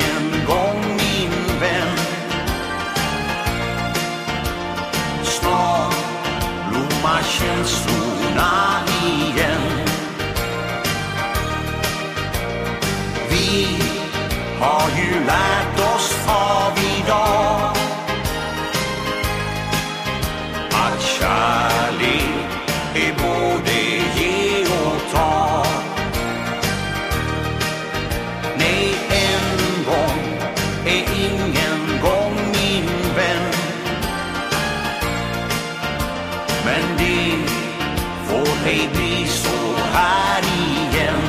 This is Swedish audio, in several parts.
En gång min vän. Snart blommar känslorna igen. Vi har ju lärt oss av idag. Det får ej bli så här igen.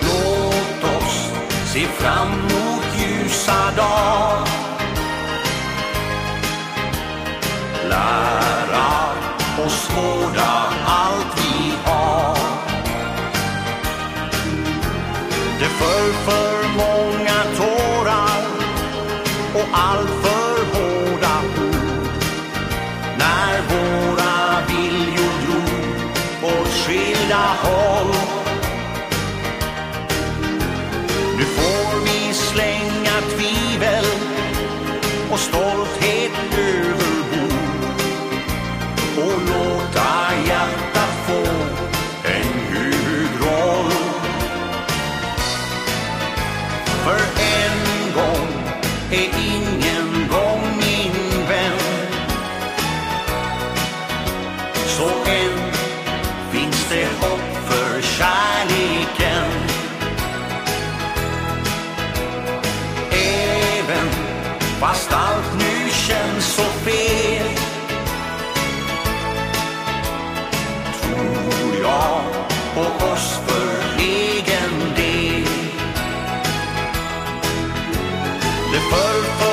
Låt oss se fram mot ljusa dagar skilda håll. Nu får vi slänga tvivel och stolthet överbord och låta hjärtat få en huvudroll. För en gång är fast allt nu känns så fel tror jag på oss för egen del. Det föll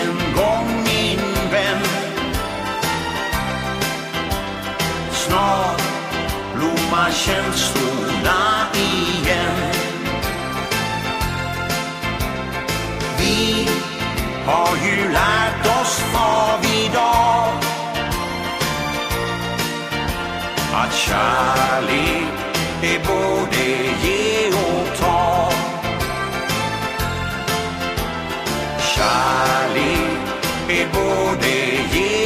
En gång min vän. Snart blommar känslorna igen. Vi har ju lärt oss av idag att kärlek är både ge det borde ge